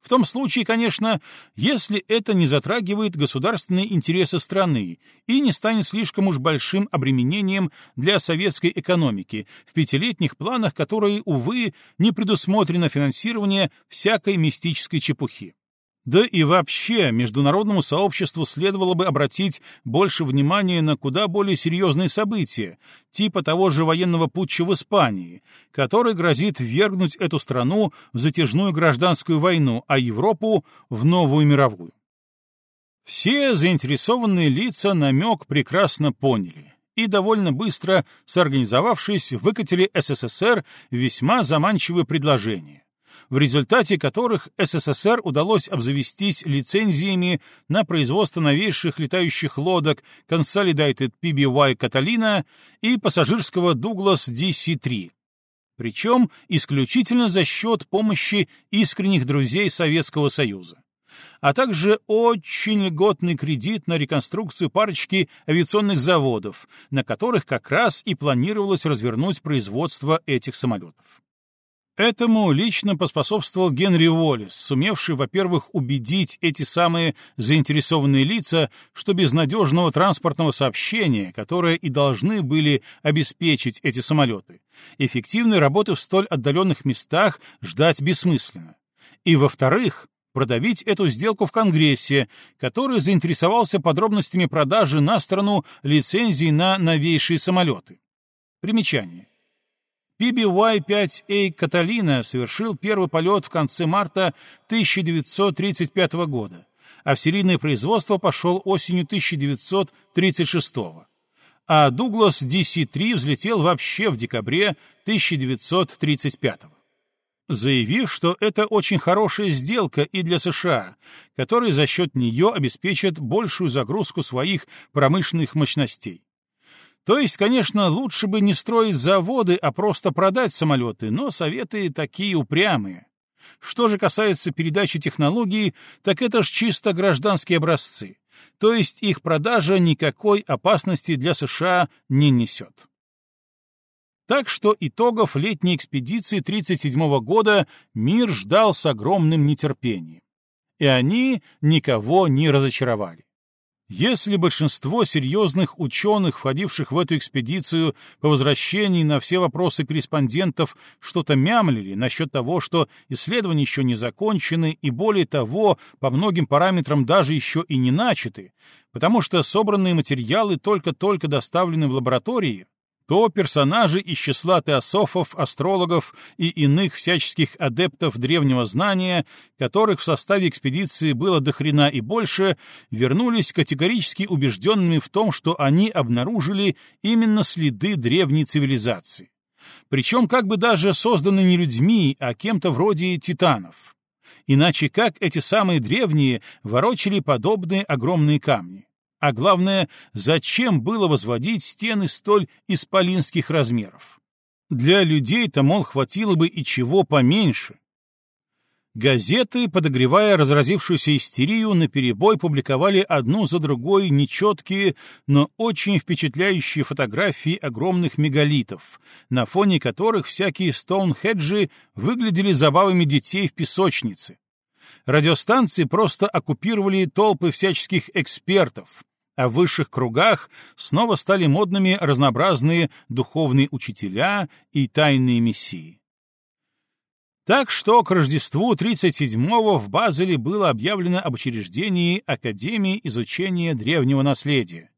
В том случае, конечно, если это не затрагивает государственные интересы страны и не станет слишком уж большим обременением для советской экономики в пятилетних планах, которые, увы, не предусмотрено финансирование всякой мистической чепухи. Да и вообще, международному сообществу следовало бы обратить больше внимания на куда более серьезные события, типа того же военного путча в Испании, который грозит ввергнуть эту страну в затяжную гражданскую войну, а Европу — в новую мировую. Все заинтересованные лица намек прекрасно поняли и довольно быстро, соорганизовавшись, выкатили СССР весьма заманчивое предложение в результате которых СССР удалось обзавестись лицензиями на производство новейших летающих лодок Consolidated PBY «Каталина» и пассажирского Douglas DC-3. Причем исключительно за счет помощи искренних друзей Советского Союза а также очень льготный кредит на реконструкцию парочки авиационных заводов, на которых как раз и планировалось развернуть производство этих самолетов. Этому лично поспособствовал Генри Уоллес, сумевший, во-первых, убедить эти самые заинтересованные лица, что без надежного транспортного сообщения, которое и должны были обеспечить эти самолеты, эффективной работы в столь отдаленных местах ждать бессмысленно. И, во-вторых, продавить эту сделку в Конгрессе, который заинтересовался подробностями продажи на страну лицензий на новейшие самолеты. Примечание. PBY-5A «Каталина» совершил первый полет в конце марта 1935 года, а в серийное производство пошел осенью 1936 а Дуглас DC-3 взлетел вообще в декабре 1935 заявив, что это очень хорошая сделка и для США, которые за счет нее обеспечат большую загрузку своих промышленных мощностей. То есть, конечно, лучше бы не строить заводы, а просто продать самолеты, но советы такие упрямые. Что же касается передачи технологий, так это ж чисто гражданские образцы, то есть их продажа никакой опасности для США не несет. Так что итогов летней экспедиции 1937 года мир ждал с огромным нетерпением. И они никого не разочаровали. Если большинство серьезных ученых, входивших в эту экспедицию, по возвращении на все вопросы корреспондентов что-то мямлили насчет того, что исследования еще не закончены и, более того, по многим параметрам даже еще и не начаты, потому что собранные материалы только-только доставлены в лаборатории, то персонажи из числа теософов, астрологов и иных всяческих адептов древнего знания, которых в составе экспедиции было до хрена и больше, вернулись категорически убежденными в том, что они обнаружили именно следы древней цивилизации. Причем как бы даже созданы не людьми, а кем-то вроде титанов. Иначе как эти самые древние ворочали подобные огромные камни? А главное, зачем было возводить стены столь исполинских размеров? Для людей-то, мол, хватило бы и чего поменьше. Газеты, подогревая разразившуюся истерию, наперебой публиковали одну за другой нечеткие, но очень впечатляющие фотографии огромных мегалитов, на фоне которых всякие стоунхеджи выглядели забавами детей в песочнице. Радиостанции просто оккупировали толпы всяческих экспертов, а в высших кругах снова стали модными разнообразные духовные учителя и тайные мессии. Так что к Рождеству 37-го в Базеле было объявлено об учреждении Академии изучения древнего наследия,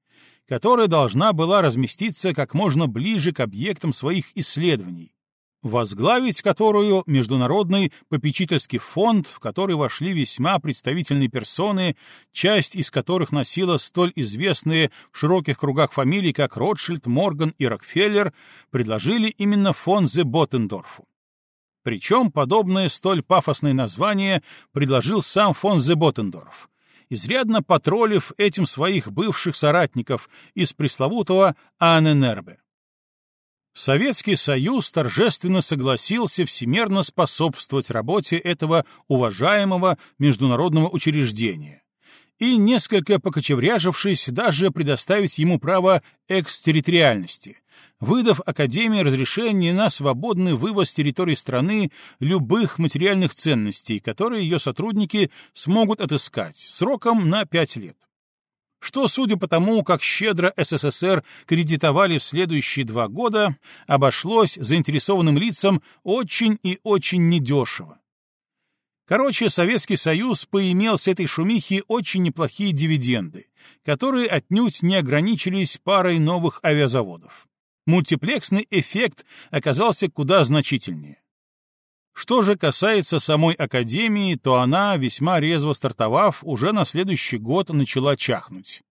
которая должна была разместиться как можно ближе к объектам своих исследований, возглавить которую Международный попечительский фонд, в который вошли весьма представительные персоны, часть из которых носила столь известные в широких кругах фамилии, как Ротшильд, Морган и Рокфеллер, предложили именно фон Зе Боттендорфу. Причем подобное столь пафосное название предложил сам фон Зе Боттендорф, изрядно потроллив этим своих бывших соратников из пресловутого Аненербе. Советский Союз торжественно согласился всемерно способствовать работе этого уважаемого международного учреждения. И, несколько покочевряжившись, даже предоставить ему право экстерриториальности, выдав Академии разрешение на свободный вывоз территории страны любых материальных ценностей, которые ее сотрудники смогут отыскать, сроком на пять лет что, судя по тому, как щедро СССР кредитовали в следующие два года, обошлось заинтересованным лицам очень и очень недешево. Короче, Советский Союз поимел с этой шумихи очень неплохие дивиденды, которые отнюдь не ограничились парой новых авиазаводов. Мультиплексный эффект оказался куда значительнее. Что же касается самой Академии, то она, весьма резво стартовав, уже на следующий год начала чахнуть.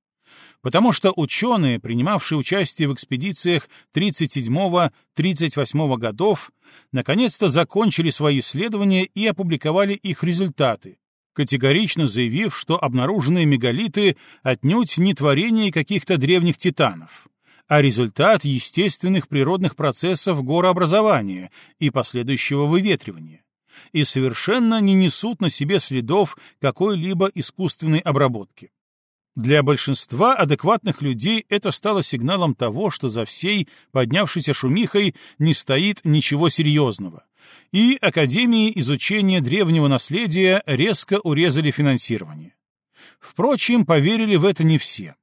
Потому что ученые, принимавшие участие в экспедициях 37-38 годов, наконец-то закончили свои исследования и опубликовали их результаты, категорично заявив, что обнаруженные мегалиты отнюдь не творение каких-то древних титанов, а результат естественных природных процессов горообразования и последующего выветривания, и совершенно не несут на себе следов какой-либо искусственной обработки. Для большинства адекватных людей это стало сигналом того, что за всей поднявшейся шумихой не стоит ничего серьезного, и Академии изучения древнего наследия резко урезали финансирование. Впрочем, поверили в это не все.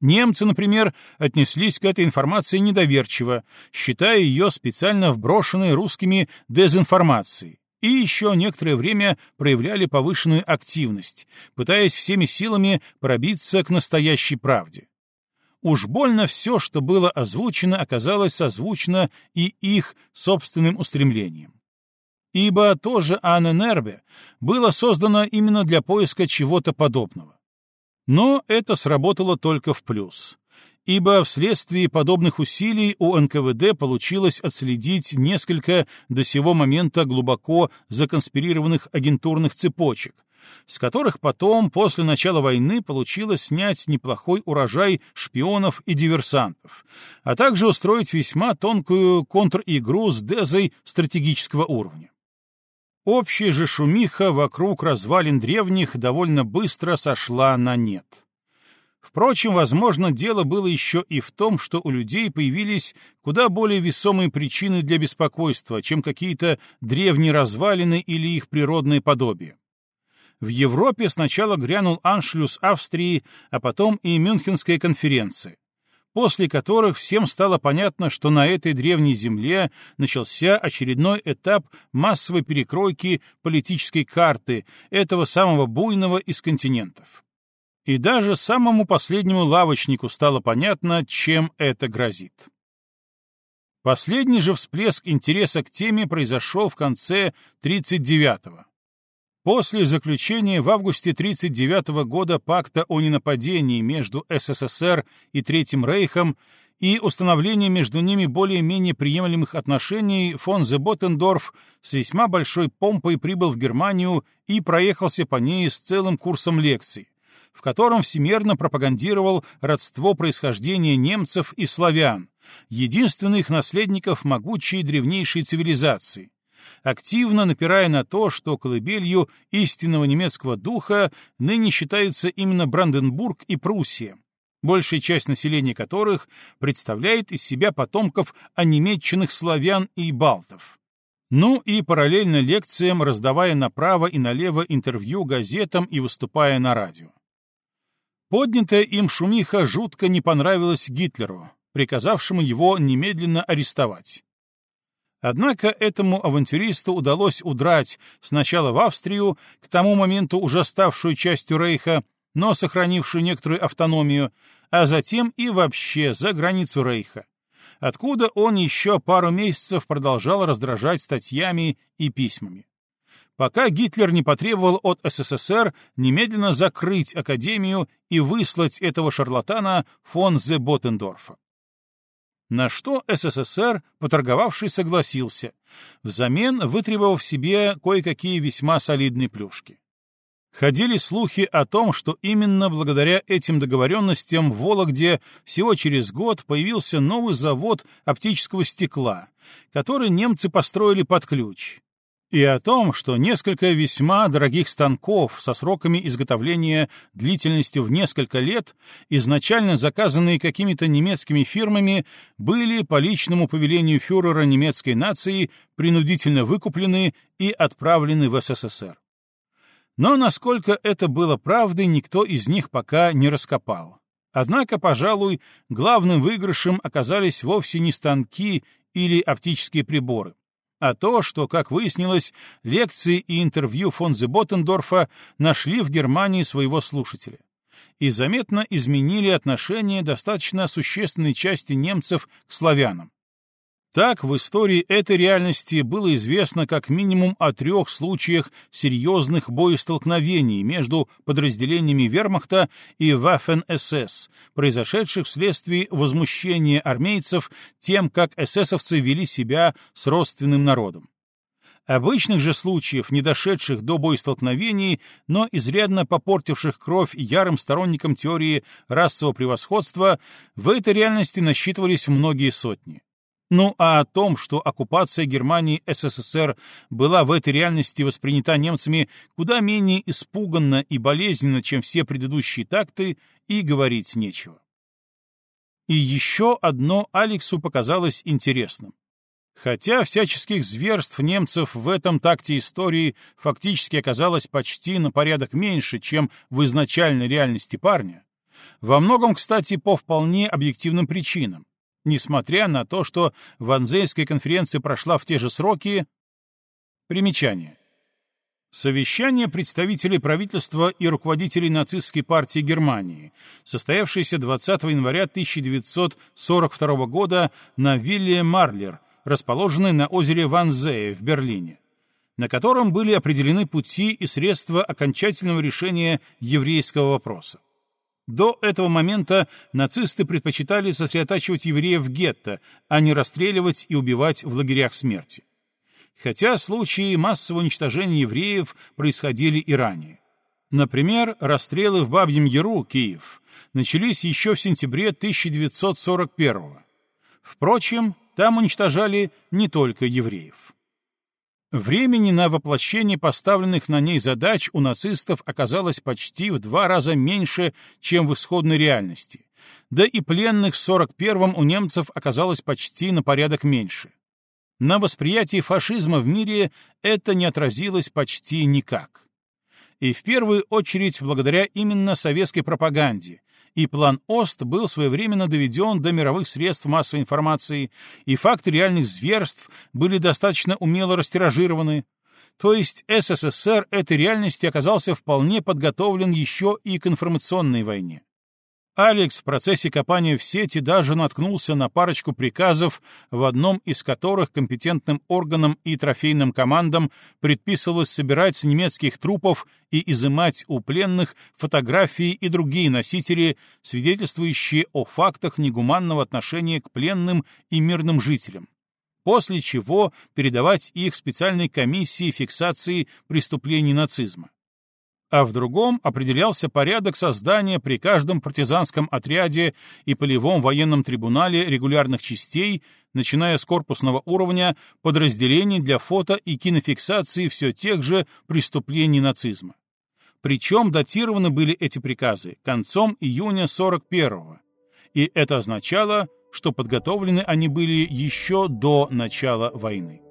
Немцы, например, отнеслись к этой информации недоверчиво, считая ее специально вброшенной русскими дезинформацией, и еще некоторое время проявляли повышенную активность, пытаясь всеми силами пробиться к настоящей правде. Уж больно все, что было озвучено, оказалось созвучно и их собственным устремлениям. Ибо тоже Анненербе было создано именно для поиска чего-то подобного. Но это сработало только в плюс, ибо вследствие подобных усилий у НКВД получилось отследить несколько до сего момента глубоко законспирированных агентурных цепочек, с которых потом, после начала войны, получилось снять неплохой урожай шпионов и диверсантов, а также устроить весьма тонкую контр-игру с дезой стратегического уровня. Общая же шумиха вокруг развалин древних довольно быстро сошла на нет. Впрочем, возможно, дело было еще и в том, что у людей появились куда более весомые причины для беспокойства, чем какие-то древние развалины или их природное подобие. В Европе сначала грянул аншлюс Австрии, а потом и Мюнхенская конференция, после которых всем стало понятно, что на этой древней земле начался очередной этап массовой перекройки политической карты этого самого буйного из континентов. И даже самому последнему лавочнику стало понятно, чем это грозит. Последний же всплеск интереса к теме произошел в конце 39-го. После заключения в августе 1939 года пакта о ненападении между СССР и Третьим Рейхом и установления между ними более-менее приемлемых отношений фон Зеботендорф с весьма большой помпой прибыл в Германию и проехался по ней с целым курсом лекций, в котором всемерно пропагандировал родство происхождения немцев и славян, единственных наследников могучей древнейшей цивилизации, активно напирая на то, что колыбелью истинного немецкого духа ныне считаются именно Бранденбург и Пруссия, большая часть населения которых представляет из себя потомков онемеченных славян и балтов. Ну и параллельно лекциям, раздавая направо и налево интервью газетам и выступая на радио. Поднятая им шумиха жутко не понравилась Гитлеру, приказавшему его немедленно арестовать. Однако этому авантюристу удалось удрать сначала в Австрию, к тому моменту уже ставшую частью Рейха, но сохранившую некоторую автономию, а затем и вообще за границу Рейха, откуда он еще пару месяцев продолжал раздражать статьями и письмами пока Гитлер не потребовал от СССР немедленно закрыть Академию и выслать этого шарлатана фон Зе Боттендорфа. На что СССР, поторговавший, согласился, взамен вытребовав себе кое-какие весьма солидные плюшки. Ходили слухи о том, что именно благодаря этим договоренностям в Вологде всего через год появился новый завод оптического стекла, который немцы построили под ключ, и о том, что несколько весьма дорогих станков со сроками изготовления длительностью в несколько лет, изначально заказанные какими-то немецкими фирмами, были по личному повелению фюрера немецкой нации принудительно выкуплены и отправлены в СССР. Но насколько это было правдой, никто из них пока не раскопал. Однако, пожалуй, главным выигрышем оказались вовсе не станки или оптические приборы а то, что, как выяснилось, лекции и интервью фон Зеботендорфа нашли в Германии своего слушателя и заметно изменили отношение достаточно существенной части немцев к славянам. Так, в истории этой реальности было известно как минимум о трех случаях серьезных боестолкновений между подразделениями вермахта и Waffen-СС, произошедших вследствие возмущения армейцев тем, как эсэсовцы вели себя с родственным народом. Обычных же случаев, не дошедших до боестолкновений, но изрядно попортивших кровь ярым сторонникам теории расового превосходства, в этой реальности насчитывались многие сотни. Ну а о том, что оккупация Германии СССР была в этой реальности воспринята немцами куда менее испуганно и болезненно, чем все предыдущие такты, и говорить нечего. И еще одно Алексу показалось интересным. Хотя всяческих зверств немцев в этом такте истории фактически оказалось почти на порядок меньше, чем в изначальной реальности парня, во многом, кстати, по вполне объективным причинам, несмотря на то, что Ванзейская конференция прошла в те же сроки. Примечание. Совещание представителей правительства и руководителей нацистской партии Германии, состоявшееся 20 января 1942 года на вилле Марлер, расположенной на озере Ванзее в Берлине, на котором были определены пути и средства окончательного решения еврейского вопроса. До этого момента нацисты предпочитали сосредотачивать евреев в гетто, а не расстреливать и убивать в лагерях смерти. Хотя случаи массового уничтожения евреев происходили и ранее. Например, расстрелы в Бабьем Яру, Киев, начались еще в сентябре 1941 -го. Впрочем, там уничтожали не только евреев. Времени на воплощение поставленных на ней задач у нацистов оказалось почти в два раза меньше, чем в исходной реальности. Да и пленных в 41-м у немцев оказалось почти на порядок меньше. На восприятии фашизма в мире это не отразилось почти никак. И в первую очередь благодаря именно советской пропаганде, и план ОСТ был своевременно доведен до мировых средств массовой информации, и факты реальных зверств были достаточно умело растиражированы, то есть СССР этой реальности оказался вполне подготовлен еще и к информационной войне. Алекс в процессе копания в сети даже наткнулся на парочку приказов, в одном из которых компетентным органам и трофейным командам предписывалось собирать с немецких трупов и изымать у пленных фотографии и другие носители, свидетельствующие о фактах негуманного отношения к пленным и мирным жителям, после чего передавать их специальной комиссии фиксации преступлений нацизма а в другом определялся порядок создания при каждом партизанском отряде и полевом военном трибунале регулярных частей, начиная с корпусного уровня, подразделений для фото и кинофиксации все тех же преступлений нацизма. Причем датированы были эти приказы концом июня 41-го, и это означало, что подготовлены они были еще до начала войны.